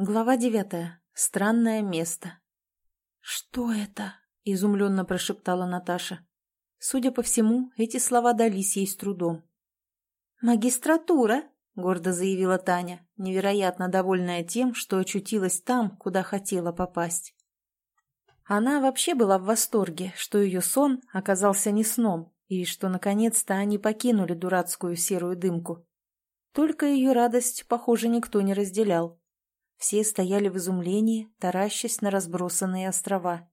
Глава девятая. Странное место. «Что это?» – изумленно прошептала Наташа. Судя по всему, эти слова дались ей с трудом. «Магистратура», – гордо заявила Таня, невероятно довольная тем, что очутилась там, куда хотела попасть. Она вообще была в восторге, что ее сон оказался не сном, и что, наконец-то, они покинули дурацкую серую дымку. Только ее радость, похоже, никто не разделял. Все стояли в изумлении, таращась на разбросанные острова.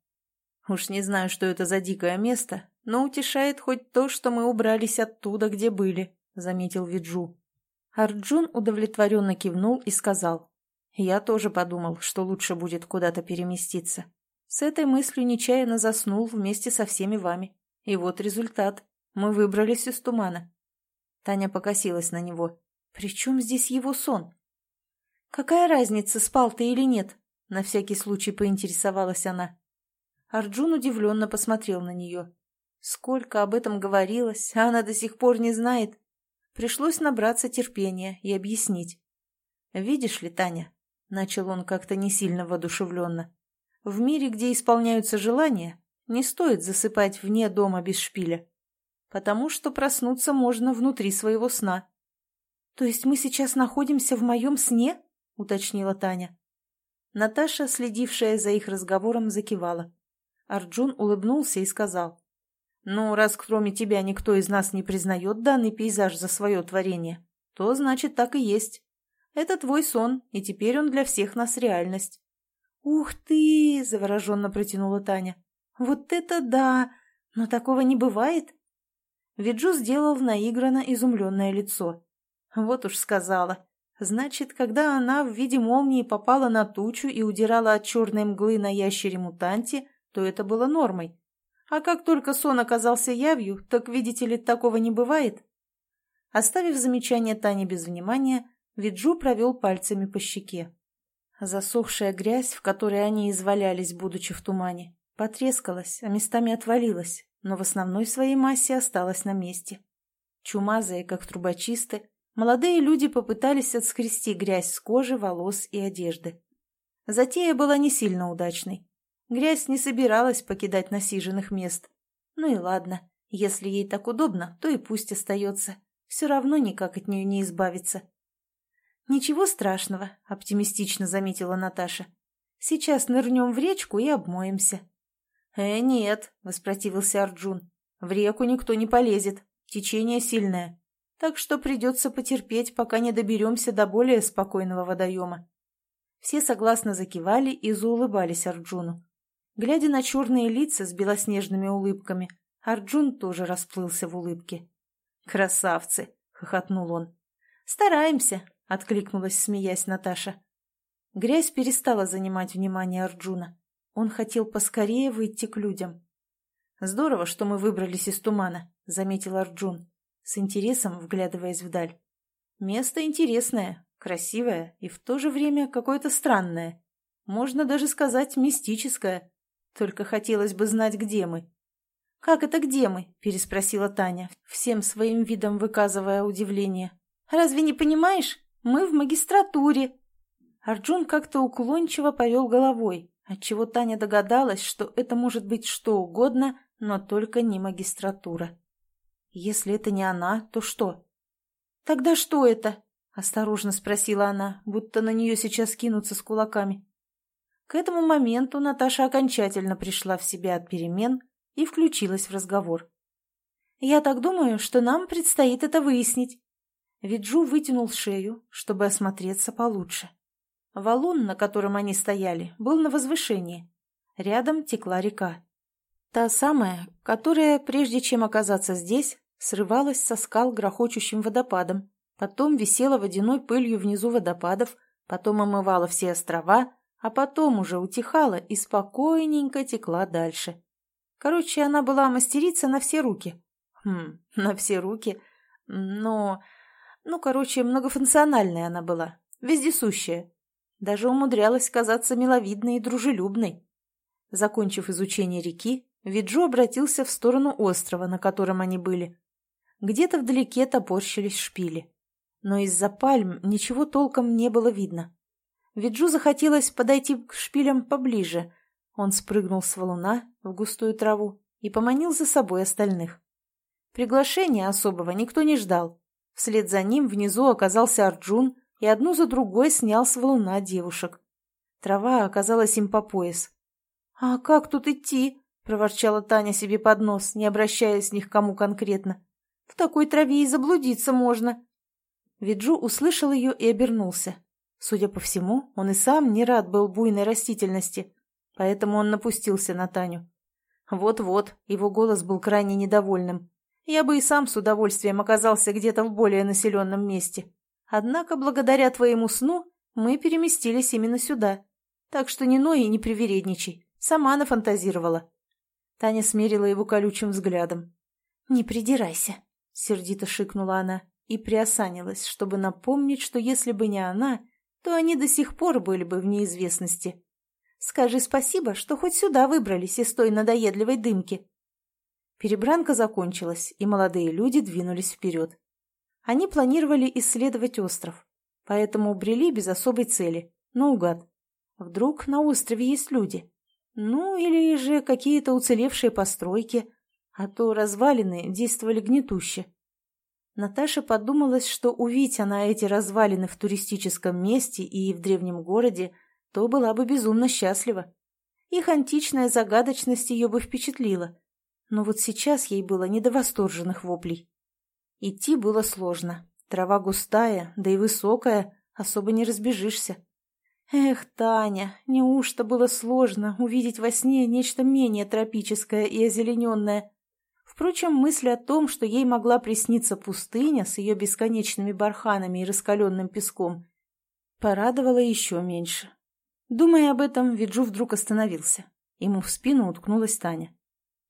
Уж не знаю, что это за дикое место, но утешает хоть то, что мы убрались оттуда, где были, — заметил Виджу. Арджун удовлетворенно кивнул и сказал. Я тоже подумал, что лучше будет куда-то переместиться. С этой мыслью нечаянно заснул вместе со всеми вами. И вот результат. Мы выбрались из тумана. Таня покосилась на него. «При чем здесь его сон?» «Какая разница, спал ты или нет?» — на всякий случай поинтересовалась она. Арджун удивленно посмотрел на нее. Сколько об этом говорилось, а она до сих пор не знает. Пришлось набраться терпения и объяснить. «Видишь ли, Таня?» — начал он как-то не сильно воодушевленно. «В мире, где исполняются желания, не стоит засыпать вне дома без шпиля, потому что проснуться можно внутри своего сна». «То есть мы сейчас находимся в моем сне?» — уточнила Таня. Наташа, следившая за их разговором, закивала. Арджун улыбнулся и сказал. «Ну, раз кроме тебя никто из нас не признает данный пейзаж за свое творение, то значит так и есть. Это твой сон, и теперь он для всех нас реальность». «Ух ты!» — завороженно протянула Таня. «Вот это да! Но такого не бывает!» Виджу сделал наигранно изумленное лицо. «Вот уж сказала. Значит, когда она в виде молнии попала на тучу и удирала от черной мглы на ящере-мутанте, то это было нормой. А как только сон оказался явью, так, видите ли, такого не бывает. Оставив замечание Тани без внимания, Виджу провел пальцами по щеке. Засохшая грязь, в которой они извалялись, будучи в тумане, потрескалась, а местами отвалилась, но в основной своей массе осталась на месте. Чумазые, как трубочисты, молодые люди попытались отскрести грязь с кожи, волос и одежды. Затея была не сильно удачной. Грязь не собиралась покидать насиженных мест. Ну и ладно, если ей так удобно, то и пусть остается. Все равно никак от нее не избавиться. «Ничего страшного», — оптимистично заметила Наташа. «Сейчас нырнем в речку и обмоемся». «Э, нет», — воспротивился Арджун. «В реку никто не полезет. Течение сильное так что придется потерпеть, пока не доберемся до более спокойного водоема. Все согласно закивали и заулыбались Арджуну. Глядя на черные лица с белоснежными улыбками, Арджун тоже расплылся в улыбке. «Красавцы!» — хохотнул он. «Стараемся!» — откликнулась, смеясь Наташа. Грязь перестала занимать внимание Арджуна. Он хотел поскорее выйти к людям. «Здорово, что мы выбрались из тумана», — заметил Арджун с интересом вглядываясь вдаль. Место интересное, красивое и в то же время какое-то странное. Можно даже сказать мистическое. Только хотелось бы знать, где мы. «Как это где мы?» – переспросила Таня, всем своим видом выказывая удивление. «Разве не понимаешь? Мы в магистратуре». Арджун как-то уклончиво повел головой, отчего Таня догадалась, что это может быть что угодно, но только не магистратура. Если это не она, то что? Тогда что это? Осторожно спросила она, будто на нее сейчас кинутся с кулаками. К этому моменту Наташа окончательно пришла в себя от перемен и включилась в разговор. «Я так думаю, что нам предстоит это выяснить». Виджу вытянул шею, чтобы осмотреться получше. Валун, на котором они стояли, был на возвышении. Рядом текла река. Та самая, которая, прежде чем оказаться здесь, срывалась со скал грохочущим водопадом, потом висела водяной пылью внизу водопадов, потом омывала все острова, а потом уже утихала и спокойненько текла дальше. Короче, она была мастерица на все руки. Хм, на все руки. Но... Ну, короче, многофункциональная она была, вездесущая. Даже умудрялась казаться миловидной и дружелюбной. Закончив изучение реки, Виджо обратился в сторону острова, на котором они были. Где-то вдалеке топорщились шпили. Но из-за пальм ничего толком не было видно. Виджу захотелось подойти к шпилям поближе. Он спрыгнул с валуна в густую траву и поманил за собой остальных. Приглашения особого никто не ждал. Вслед за ним внизу оказался Арджун и одну за другой снял с валуна девушек. Трава оказалась им по пояс. «А как тут идти?» — проворчала Таня себе под нос, не обращаясь ни к кому конкретно. «В такой траве и заблудиться можно». Виджу услышал ее и обернулся. Судя по всему, он и сам не рад был буйной растительности, поэтому он напустился на Таню. Вот-вот, его голос был крайне недовольным. Я бы и сам с удовольствием оказался где-то в более населенном месте. Однако, благодаря твоему сну, мы переместились именно сюда. Так что не ной и не привередничай. Сама нафантазировала. Таня смерила его колючим взглядом. «Не придирайся», — сердито шикнула она и приосанилась, чтобы напомнить, что если бы не она, то они до сих пор были бы в неизвестности. Скажи спасибо, что хоть сюда выбрались из той надоедливой дымки. Перебранка закончилась, и молодые люди двинулись вперед. Они планировали исследовать остров, поэтому брели без особой цели, наугад. Вдруг на острове есть люди? Ну, или же какие-то уцелевшие постройки, а то развалины действовали гнетуще. Наташа подумалась, что увидеть она эти развалины в туристическом месте и в древнем городе, то была бы безумно счастлива. Их античная загадочность ее бы впечатлила. Но вот сейчас ей было не до восторженных воплей. Идти было сложно. Трава густая, да и высокая, особо не разбежишься. Эх, Таня, неужто было сложно увидеть во сне нечто менее тропическое и озелененное? Впрочем, мысль о том, что ей могла присниться пустыня с ее бесконечными барханами и раскаленным песком, порадовала еще меньше. Думая об этом, Виджу вдруг остановился. Ему в спину уткнулась Таня.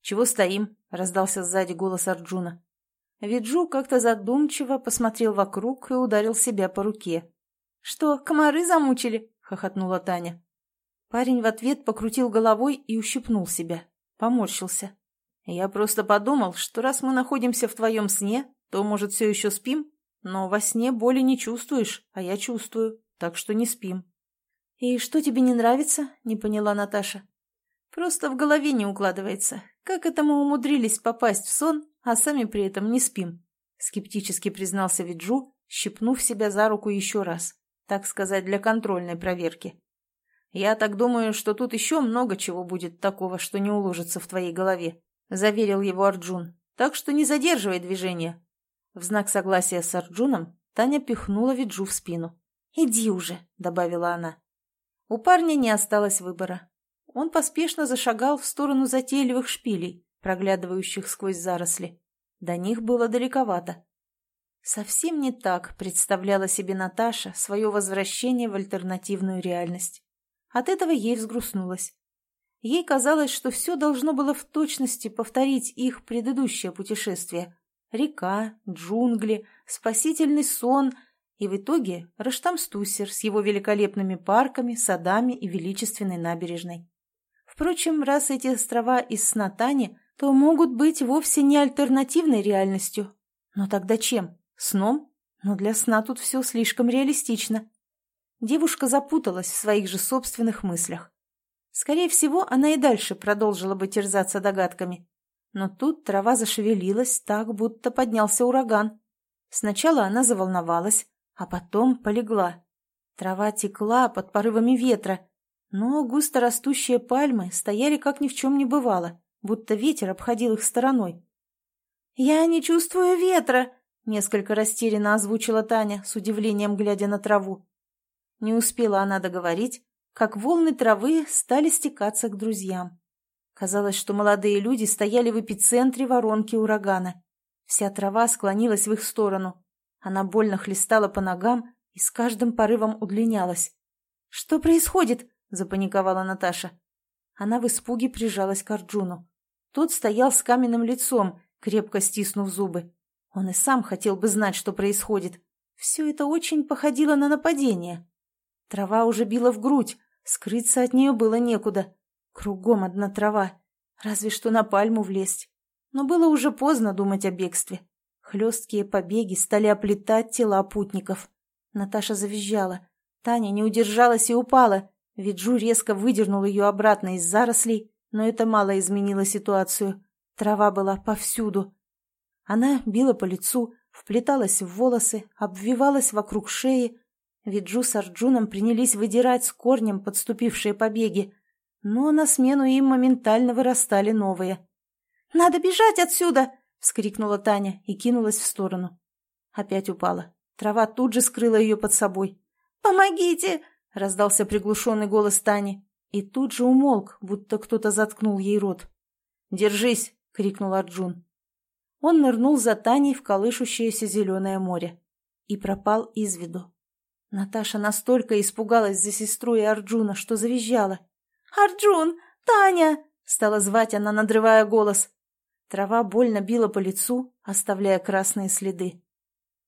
«Чего стоим?» — раздался сзади голос Арджуна. Виджу как-то задумчиво посмотрел вокруг и ударил себя по руке. «Что, комары замучили?» — хохотнула Таня. Парень в ответ покрутил головой и ущипнул себя. Поморщился. Я просто подумал, что раз мы находимся в твоем сне, то, может, все еще спим? Но во сне боли не чувствуешь, а я чувствую, так что не спим. «И что тебе не нравится?» — не поняла Наташа. «Просто в голове не укладывается. Как это мы умудрились попасть в сон, а сами при этом не спим?» — скептически признался Виджу, щипнув себя за руку еще раз, так сказать, для контрольной проверки. «Я так думаю, что тут еще много чего будет такого, что не уложится в твоей голове. — заверил его Арджун. «Так что не задерживай движение». В знак согласия с Арджуном Таня пихнула Виджу в спину. «Иди уже», — добавила она. У парня не осталось выбора. Он поспешно зашагал в сторону затейливых шпилей, проглядывающих сквозь заросли. До них было далековато. Совсем не так представляла себе Наташа свое возвращение в альтернативную реальность. От этого ей взгрустнулось. Ей казалось, что все должно было в точности повторить их предыдущее путешествие. Река, джунгли, спасительный сон и в итоге Раштамстусер с его великолепными парками, садами и величественной набережной. Впрочем, раз эти острова из сна Тани, то могут быть вовсе не альтернативной реальностью. Но тогда чем? Сном? Но для сна тут все слишком реалистично. Девушка запуталась в своих же собственных мыслях. Скорее всего, она и дальше продолжила бы терзаться догадками. Но тут трава зашевелилась так, будто поднялся ураган. Сначала она заволновалась, а потом полегла. Трава текла под порывами ветра, но густо растущие пальмы стояли как ни в чем не бывало, будто ветер обходил их стороной. «Я не чувствую ветра!» — несколько растерянно озвучила Таня, с удивлением глядя на траву. Не успела она договорить, как волны травы стали стекаться к друзьям. Казалось, что молодые люди стояли в эпицентре воронки урагана. Вся трава склонилась в их сторону. Она больно хлестала по ногам и с каждым порывом удлинялась. «Что происходит?» – запаниковала Наташа. Она в испуге прижалась к Арджуну. Тот стоял с каменным лицом, крепко стиснув зубы. Он и сам хотел бы знать, что происходит. Все это очень походило на нападение. Трава уже била в грудь, Скрыться от нее было некуда. Кругом одна трава. Разве что на пальму влезть. Но было уже поздно думать о бегстве. Хлесткие побеги стали оплетать тела путников. Наташа завизжала. Таня не удержалась и упала. Виджу резко выдернул ее обратно из зарослей, но это мало изменило ситуацию. Трава была повсюду. Она била по лицу, вплеталась в волосы, обвивалась вокруг шеи. Виджу с Арджуном принялись выдирать с корнем подступившие побеги, но на смену им моментально вырастали новые. «Надо бежать отсюда!» — вскрикнула Таня и кинулась в сторону. Опять упала. Трава тут же скрыла ее под собой. «Помогите!» — раздался приглушенный голос Тани. И тут же умолк, будто кто-то заткнул ей рот. «Держись!» — крикнул Арджун. Он нырнул за Таней в колышущееся зеленое море и пропал из виду. Наташа настолько испугалась за сестру и Арджуна, что завизжала. «Арджун! Таня!» — стала звать она, надрывая голос. Трава больно била по лицу, оставляя красные следы.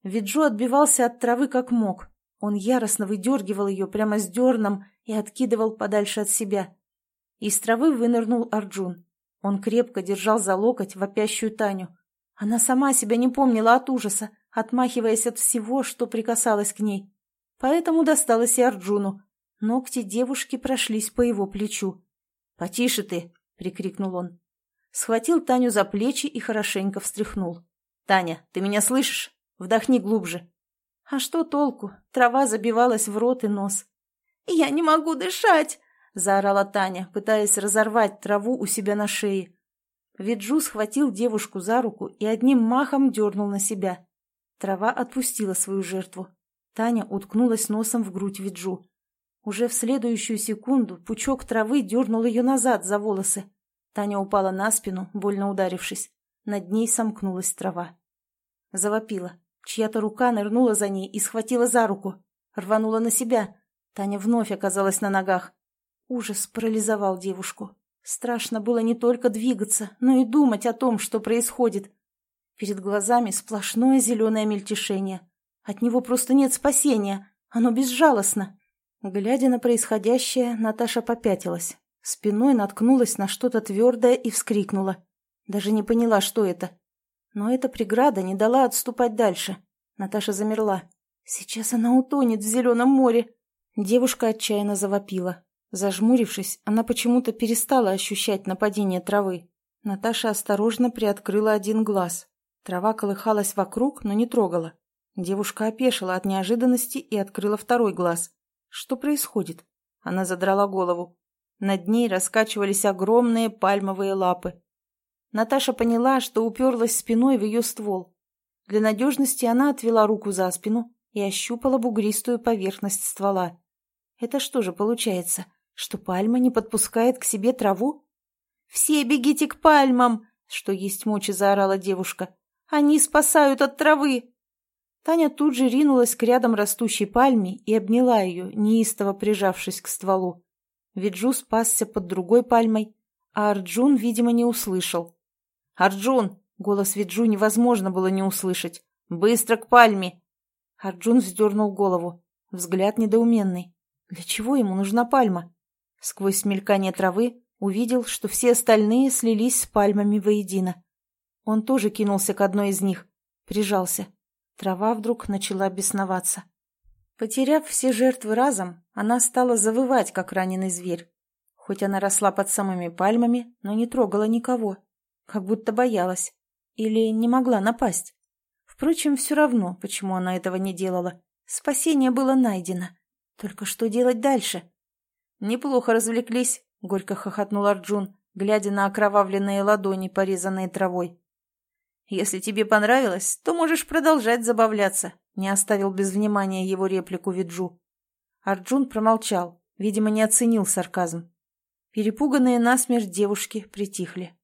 Виджо отбивался от травы как мог. Он яростно выдергивал ее прямо с дерном и откидывал подальше от себя. Из травы вынырнул Арджун. Он крепко держал за локоть вопящую Таню. Она сама себя не помнила от ужаса, отмахиваясь от всего, что прикасалось к ней. Поэтому досталось и Арджуну. Ногти девушки прошлись по его плечу. «Потише ты!» — прикрикнул он. Схватил Таню за плечи и хорошенько встряхнул. «Таня, ты меня слышишь? Вдохни глубже». А что толку? Трава забивалась в рот и нос. «Я не могу дышать!» — заорала Таня, пытаясь разорвать траву у себя на шее. Виджу схватил девушку за руку и одним махом дернул на себя. Трава отпустила свою жертву. Таня уткнулась носом в грудь Виджу. Уже в следующую секунду пучок травы дернул ее назад за волосы. Таня упала на спину, больно ударившись. Над ней сомкнулась трава. Завопила. Чья-то рука нырнула за ней и схватила за руку. Рванула на себя. Таня вновь оказалась на ногах. Ужас парализовал девушку. Страшно было не только двигаться, но и думать о том, что происходит. Перед глазами сплошное зеленое мельтешение. От него просто нет спасения. Оно безжалостно. Глядя на происходящее, Наташа попятилась. Спиной наткнулась на что-то твердое и вскрикнула. Даже не поняла, что это. Но эта преграда не дала отступать дальше. Наташа замерла. Сейчас она утонет в зеленом море. Девушка отчаянно завопила. Зажмурившись, она почему-то перестала ощущать нападение травы. Наташа осторожно приоткрыла один глаз. Трава колыхалась вокруг, но не трогала. Девушка опешила от неожиданности и открыла второй глаз. Что происходит? Она задрала голову. Над ней раскачивались огромные пальмовые лапы. Наташа поняла, что уперлась спиной в ее ствол. Для надежности она отвела руку за спину и ощупала бугристую поверхность ствола. Это что же получается? Что пальма не подпускает к себе траву? «Все бегите к пальмам!» — что есть мочи заорала девушка. «Они спасают от травы!» Таня тут же ринулась к рядом растущей пальме и обняла ее, неистово прижавшись к стволу. Виджу спасся под другой пальмой, а Арджун, видимо, не услышал. «Арджун!» — голос Виджу невозможно было не услышать. «Быстро к пальме!» Арджун вздернул голову. Взгляд недоуменный. Для чего ему нужна пальма? Сквозь мелькание травы увидел, что все остальные слились с пальмами воедино. Он тоже кинулся к одной из них, прижался. Трава вдруг начала бесноваться. Потеряв все жертвы разом, она стала завывать, как раненый зверь. Хоть она росла под самыми пальмами, но не трогала никого, как будто боялась или не могла напасть. Впрочем, все равно, почему она этого не делала. Спасение было найдено. Только что делать дальше? «Неплохо развлеклись», — горько хохотнул Арджун, глядя на окровавленные ладони, порезанные травой. «Если тебе понравилось, то можешь продолжать забавляться», — не оставил без внимания его реплику Виджу. Арджун промолчал, видимо, не оценил сарказм. Перепуганные насмерть девушки притихли.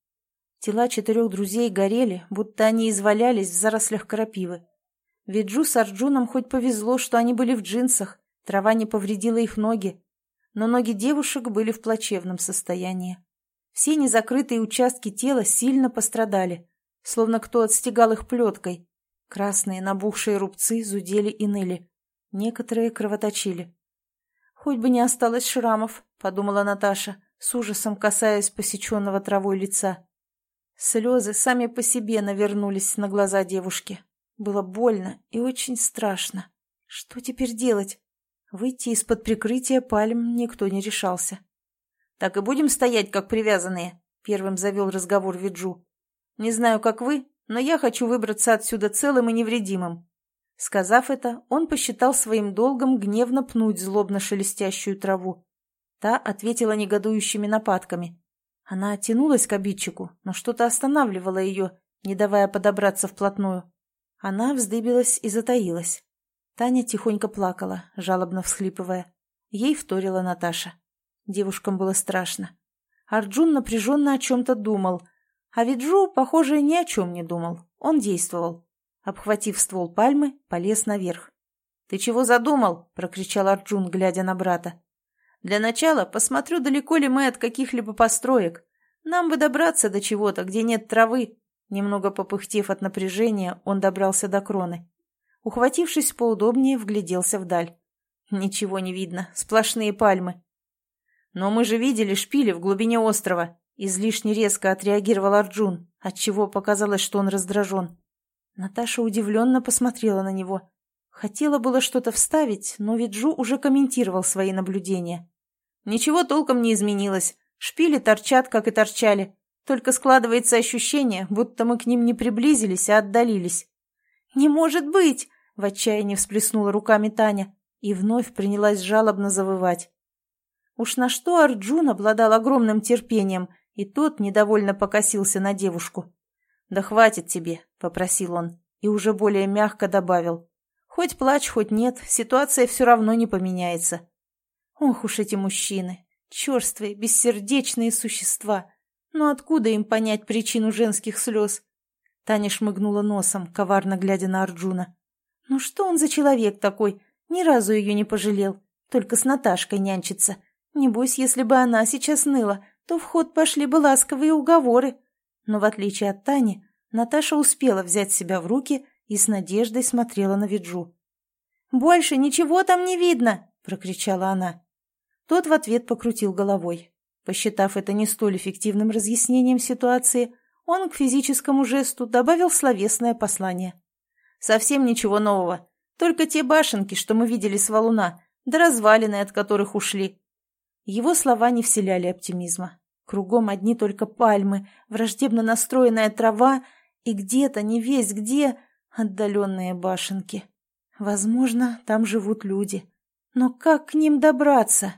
Тела четырех друзей горели, будто они извалялись в зарослях крапивы. Виджу с Арджуном хоть повезло, что они были в джинсах, трава не повредила их ноги, но ноги девушек были в плачевном состоянии. Все незакрытые участки тела сильно пострадали, словно кто отстегал их плеткой. Красные набухшие рубцы зудели и ныли. Некоторые кровоточили. «Хоть бы не осталось шрамов», — подумала Наташа, с ужасом касаясь посеченного травой лица. Слезы сами по себе навернулись на глаза девушки. Было больно и очень страшно. Что теперь делать? Выйти из-под прикрытия пальм никто не решался. «Так и будем стоять, как привязанные», — первым завел разговор Виджу. «Не знаю, как вы, но я хочу выбраться отсюда целым и невредимым». Сказав это, он посчитал своим долгом гневно пнуть злобно шелестящую траву. Та ответила негодующими нападками. Она тянулась к обидчику, но что-то останавливало ее, не давая подобраться вплотную. Она вздыбилась и затаилась. Таня тихонько плакала, жалобно всхлипывая. Ей вторила Наташа. Девушкам было страшно. Арджун напряженно о чем-то думал, а Виджу, похоже, ни о чем не думал. Он действовал. Обхватив ствол пальмы, полез наверх. «Ты чего задумал?» — прокричал Арджун, глядя на брата. «Для начала посмотрю, далеко ли мы от каких-либо построек. Нам бы добраться до чего-то, где нет травы». Немного попыхтев от напряжения, он добрался до кроны. Ухватившись поудобнее, вгляделся вдаль. Ничего не видно, сплошные пальмы. «Но мы же видели шпили в глубине острова», — излишне резко отреагировал Арджун, отчего показалось, что он раздражен. Наташа удивленно посмотрела на него. Хотела было что-то вставить, но Виджу уже комментировал свои наблюдения. «Ничего толком не изменилось. Шпили торчат, как и торчали. Только складывается ощущение, будто мы к ним не приблизились, а отдалились». «Не может быть!» — в отчаянии всплеснула руками Таня и вновь принялась жалобно завывать. Уж на что Арджун обладал огромным терпением, и тот недовольно покосился на девушку. «Да хватит тебе», — попросил он, и уже более мягко добавил. «Хоть плачь, хоть нет, ситуация все равно не поменяется». Ох уж эти мужчины, черствые, бессердечные существа. Но откуда им понять причину женских слез? Таня шмыгнула носом, коварно глядя на Арджуна. Ну что он за человек такой? Ни разу ее не пожалел. Только с Наташкой нянчится. Небось, если бы она сейчас ныла, то в ход пошли бы ласковые уговоры. Но в отличие от Тани, Наташа успела взять себя в руки и с надеждой смотрела на Виджу. «Больше ничего там не видно!» – прокричала она. Тот в ответ покрутил головой. Посчитав это не столь эффективным разъяснением ситуации, он к физическому жесту добавил словесное послание. «Совсем ничего нового. Только те башенки, что мы видели с валуна, да развалины, от которых ушли». Его слова не вселяли оптимизма. Кругом одни только пальмы, враждебно настроенная трава и где-то, не весь где, отдаленные башенки. Возможно, там живут люди. Но как к ним добраться?